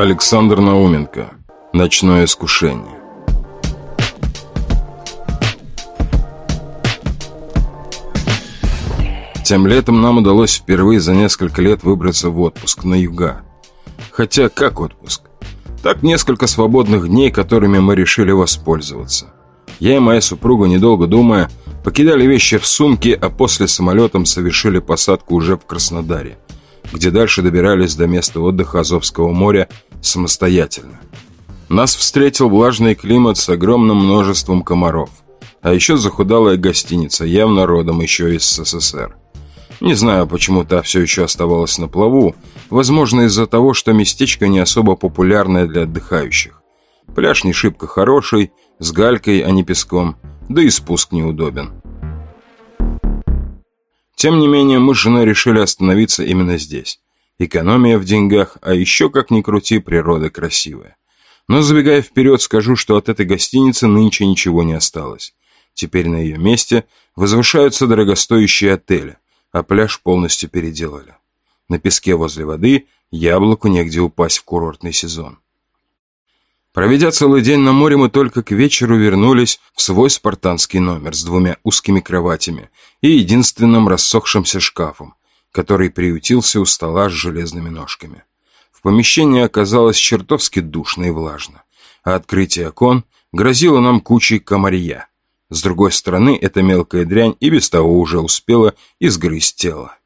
Александр Науменко. Ночное искушение. Тем летом нам удалось впервые за несколько лет выбраться в отпуск на юга. Хотя как отпуск? Так несколько свободных дней, которыми мы решили воспользоваться. Я и моя супруга, недолго думая, покидали вещи в сумке, а после самолетом совершили посадку уже в Краснодаре, где дальше добирались до места отдыха Азовского моря самостоятельно. Нас встретил влажный климат с огромным множеством комаров, а еще захудалая гостиница, явно родом еще из СССР. Не знаю, почему та все еще оставалась на плаву. Возможно, из-за того, что местечко не особо популярное для отдыхающих. Пляж не шибко хороший, с галькой, а не песком, да и спуск неудобен. Тем не менее, мы с женой решили остановиться именно здесь. Экономия в деньгах, а еще, как ни крути, природа красивая. Но забегая вперед, скажу, что от этой гостиницы нынче ничего не осталось. Теперь на ее месте возвышаются дорогостоящие отели – а пляж полностью переделали. На песке возле воды яблоку негде упасть в курортный сезон. Проведя целый день на море, мы только к вечеру вернулись в свой спартанский номер с двумя узкими кроватями и единственным рассохшимся шкафом, который приютился у стола с железными ножками. В помещении оказалось чертовски душно и влажно, а открытие окон грозило нам кучей комарья, с другой стороны, эта мелкая дрянь и без того уже успела изгрызть тело.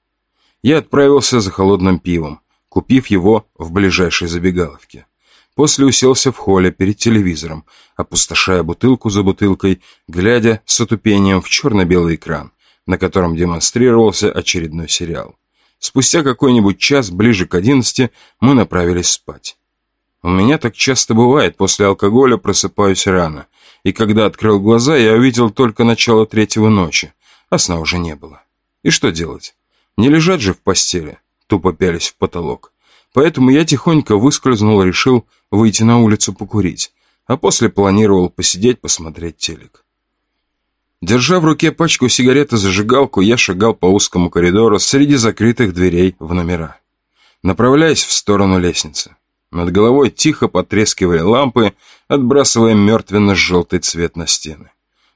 Я отправился за холодным пивом, купив его в ближайшей забегаловке. После уселся в холле перед телевизором, опустошая бутылку за бутылкой, глядя с отупением в черно-белый экран, на котором демонстрировался очередной сериал. Спустя какой-нибудь час, ближе к одиннадцати, мы направились спать. У меня так часто бывает, после алкоголя просыпаюсь рано, и когда открыл глаза, я увидел только начало третьего ночи, а сна уже не было. И что делать? Не лежать же в постели, тупо пялись в потолок. Поэтому я тихонько выскользнул и решил выйти на улицу покурить, а после планировал посидеть, посмотреть телек. Держа в руке пачку сигарет и зажигалку, я шагал по узкому коридору среди закрытых дверей в номера, направляясь в сторону лестницы. Над головой тихо потрескивали лампы, отбрасывая мертвенно-желтый цвет на стены.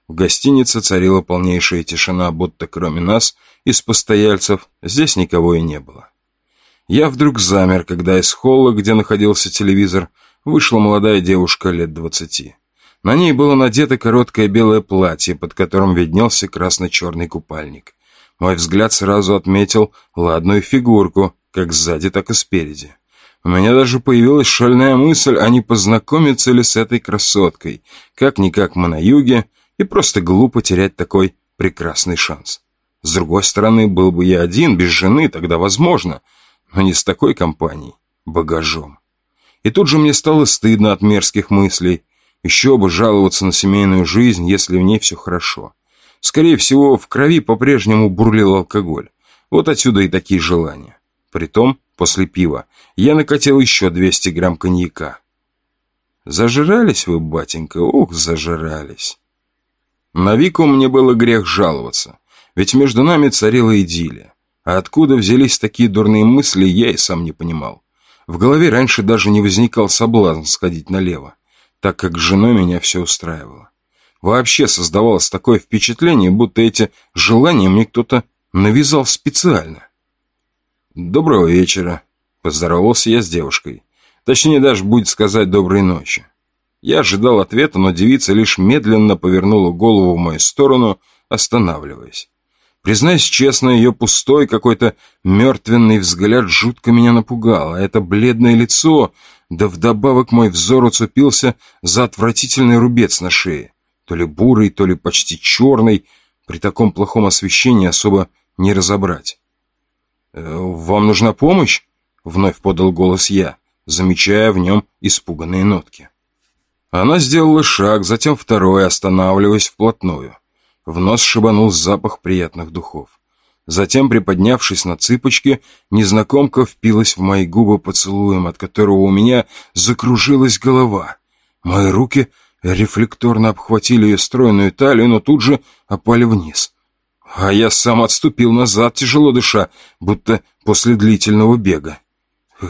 В гостинице царила полнейшая тишина, будто кроме нас, из постояльцев, здесь никого и не было. Я вдруг замер, когда из холла, где находился телевизор, вышла молодая девушка лет двадцати. На ней было надето короткое белое платье, под которым виднелся красно-черный купальник. Мой взгляд сразу отметил ладную фигурку, как сзади, так и спереди. У меня даже появилась шальная мысль, а не познакомиться ли с этой красоткой. Как-никак мы на юге, и просто глупо терять такой прекрасный шанс. С другой стороны, был бы я один, без жены, тогда возможно, но не с такой компанией, багажом. И тут же мне стало стыдно от мерзких мыслей. Еще бы жаловаться на семейную жизнь, если в ней все хорошо. Скорее всего, в крови по-прежнему бурлил алкоголь. Вот отсюда и такие желания. Притом, после пива, я накатил еще 200 грамм коньяка. Зажирались вы, батенька, ух, зажирались. На Вику мне было грех жаловаться, ведь между нами царила идиллия. А откуда взялись такие дурные мысли, я и сам не понимал. В голове раньше даже не возникал соблазн сходить налево, так как с женой меня все устраивало. Вообще создавалось такое впечатление, будто эти желания мне кто-то навязал специально. «Доброго вечера», – поздоровался я с девушкой. Точнее, даже будет сказать «доброй ночи». Я ожидал ответа, но девица лишь медленно повернула голову в мою сторону, останавливаясь. Признаюсь честно, ее пустой какой-то мертвенный взгляд жутко меня напугал, а это бледное лицо, да вдобавок мой взор уцепился за отвратительный рубец на шее. То ли бурый, то ли почти черный, при таком плохом освещении особо не разобрать. Э, «Вам нужна помощь?» — вновь подал голос я, замечая в нем испуганные нотки. Она сделала шаг, затем второй, останавливаясь вплотную. В нос шибанул запах приятных духов. Затем, приподнявшись на цыпочки, незнакомка впилась в мои губы поцелуем, от которого у меня закружилась голова. Мои руки рефлекторно обхватили ее стройную талию, но тут же опали вниз. А я сам отступил назад, тяжело дыша, будто после длительного бега.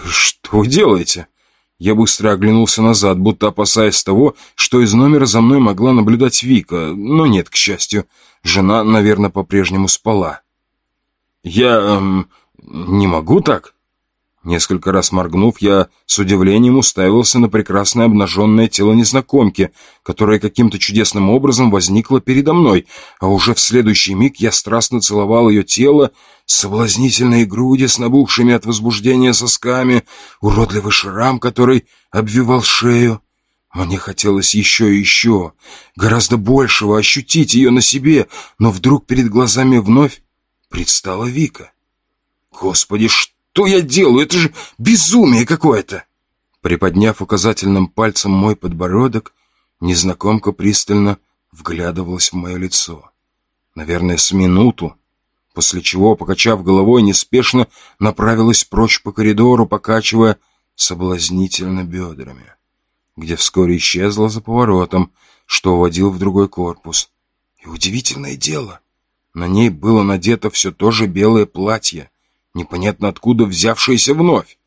«Что вы делаете?» Я быстро оглянулся назад, будто опасаясь того, что из номера за мной могла наблюдать Вика, но нет, к счастью. Жена, наверное, по-прежнему спала. «Я... Эм, не могу так?» Несколько раз моргнув, я с удивлением уставился на прекрасное обнаженное тело незнакомки, которое каким-то чудесным образом возникло передо мной, а уже в следующий миг я страстно целовал ее тело, соблазнительные груди с набухшими от возбуждения сосками, уродливый шрам, который обвивал шею. Мне хотелось еще и еще, гораздо большего, ощутить ее на себе, но вдруг перед глазами вновь предстала Вика. Господи, что? Что я делаю? Это же безумие какое-то!» Приподняв указательным пальцем мой подбородок, незнакомка пристально вглядывалась в мое лицо. Наверное, с минуту, после чего, покачав головой, неспешно направилась прочь по коридору, покачивая соблазнительно бедрами, где вскоре исчезла за поворотом, что уводил в другой корпус. И удивительное дело, на ней было надето все то же белое платье, непонятно откуда взявшиеся вновь.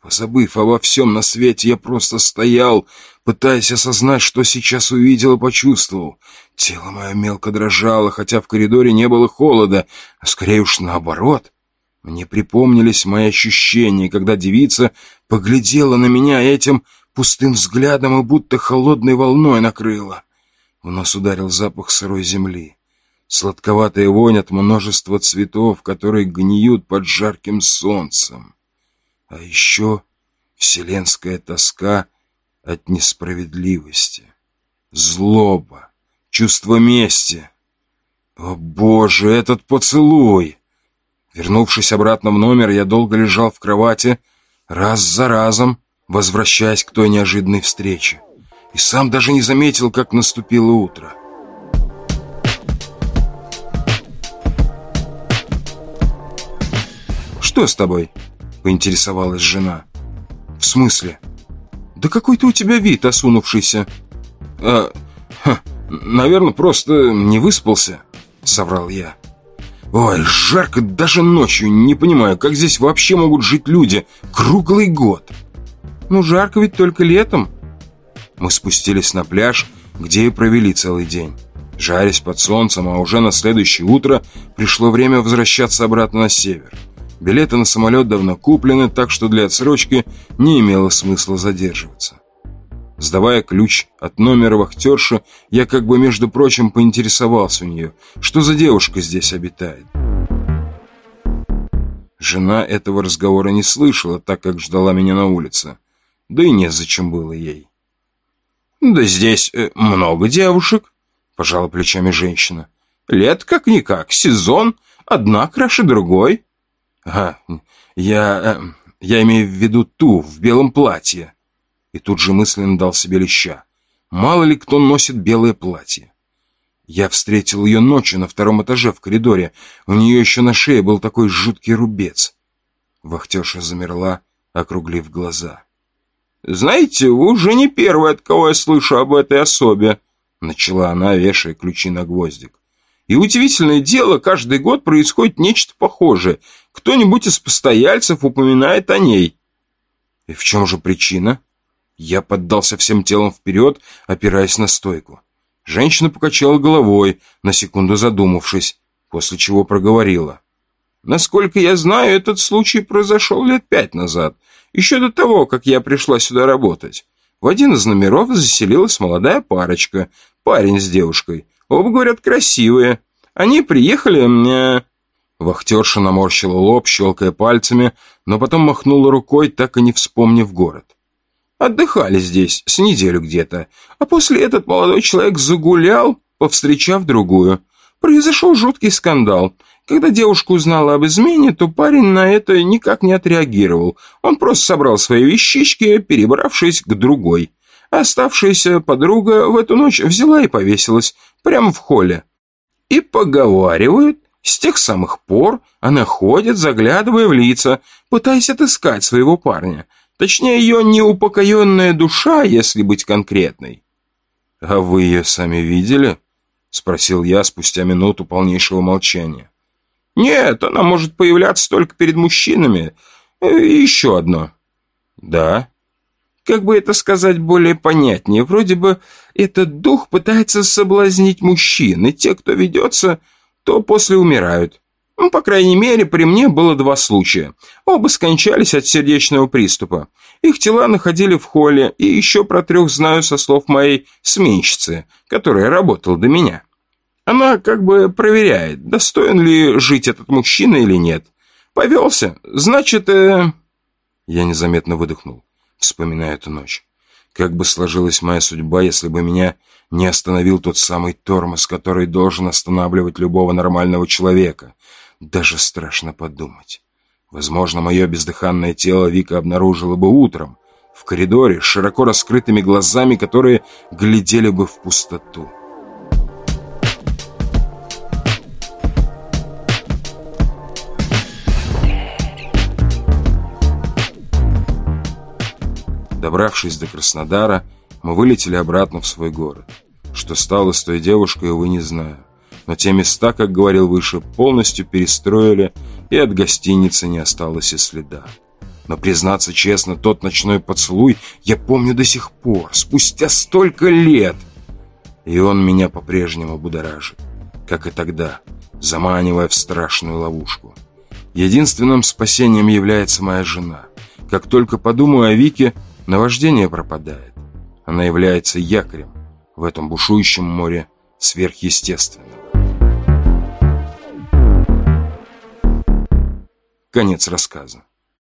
Позабыв обо всем на свете, я просто стоял, пытаясь осознать, что сейчас увидел и почувствовал. Тело мое мелко дрожало, хотя в коридоре не было холода, а скорее уж наоборот. Мне припомнились мои ощущения, когда девица поглядела на меня этим пустым взглядом и будто холодной волной накрыла. В нос ударил запах сырой земли. Сладковатая вонь от множества цветов, которые гниют под жарким солнцем. А еще вселенская тоска от несправедливости, злоба, чувство мести. О, Боже, этот поцелуй! Вернувшись обратно в номер, я долго лежал в кровати, раз за разом, возвращаясь к той неожиданной встрече. И сам даже не заметил, как наступило утро. «Что с тобой?» — поинтересовалась жена. «В смысле?» «Да какой-то у тебя вид осунувшийся». «А, ха, наверное, просто не выспался», — соврал я. «Ой, жарко даже ночью. Не понимаю, как здесь вообще могут жить люди круглый год?» «Ну, жарко ведь только летом». Мы спустились на пляж, где и провели целый день. Жарясь под солнцем, а уже на следующее утро пришло время возвращаться обратно на север. Билеты на самолет давно куплены, так что для отсрочки не имело смысла задерживаться. Сдавая ключ от номера вахтерши, я как бы, между прочим, поинтересовался у нее, что за девушка здесь обитает. Жена этого разговора не слышала, так как ждала меня на улице. Да и незачем было ей. «Да здесь э, много девушек», – пожала плечами женщина. «Лет как-никак, сезон, одна краше другой». «Ага, я... Э, я имею в виду ту, в белом платье». И тут же мысленно дал себе леща. Мало ли кто носит белое платье. Я встретил ее ночью на втором этаже в коридоре. У нее еще на шее был такой жуткий рубец. Вахтерша замерла, округлив глаза. «Знаете, вы уже не первый, от кого я слышу об этой особе», начала она, вешая ключи на гвоздик. И удивительное дело, каждый год происходит нечто похожее. Кто-нибудь из постояльцев упоминает о ней. И в чем же причина? Я поддался всем телом вперед, опираясь на стойку. Женщина покачала головой, на секунду задумавшись, после чего проговорила. Насколько я знаю, этот случай произошел лет пять назад, еще до того, как я пришла сюда работать. В один из номеров заселилась молодая парочка, парень с девушкой. Оба, говорят, красивые. Они приехали... мне. Вахтерша наморщила лоб, щелкая пальцами, но потом махнула рукой, так и не вспомнив город. Отдыхали здесь с неделю где-то, а после этот молодой человек загулял, повстречав другую. Произошел жуткий скандал. Когда девушка узнала об измене, то парень на это никак не отреагировал. Он просто собрал свои вещички, перебравшись к другой. Оставшаяся подруга в эту ночь взяла и повесилась прямо в холле. И поговаривают, с тех самых пор она ходит, заглядывая в лица, пытаясь отыскать своего парня. Точнее, ее неупокоенная душа, если быть конкретной. «А вы ее сами видели?» — спросил я спустя минуту полнейшего молчания. «Нет, она может появляться только перед мужчинами. И еще одно». «Да?» Как бы это сказать более понятнее, вроде бы этот дух пытается соблазнить мужчин, и те, кто ведется, то после умирают. Ну, по крайней мере, при мне было два случая. Оба скончались от сердечного приступа. Их тела находили в холле, и еще про трех знаю со слов моей сменщицы, которая работала до меня. Она как бы проверяет, достоин ли жить этот мужчина или нет. Повелся, значит... Э... Я незаметно выдохнул, вспоминая эту ночь. Как бы сложилась моя судьба, если бы меня не остановил тот самый тормоз, который должен останавливать любого нормального человека. Даже страшно подумать. Возможно, мое бездыханное тело Вика обнаружила бы утром, в коридоре, с широко раскрытыми глазами, которые глядели бы в пустоту. Добравшись до Краснодара, мы вылетели обратно в свой город. Что стало с той девушкой, увы, не знаю. Но те места, как говорил выше, полностью перестроили, и от гостиницы не осталось и следа. Но, признаться честно, тот ночной поцелуй я помню до сих пор, спустя столько лет. И он меня по-прежнему будоражит, как и тогда, заманивая в страшную ловушку. Единственным спасением является моя жена. Как только подумаю о Вике, Наваждение пропадает. Она является якорем в этом бушующем море сверхъестественного. Конец рассказа.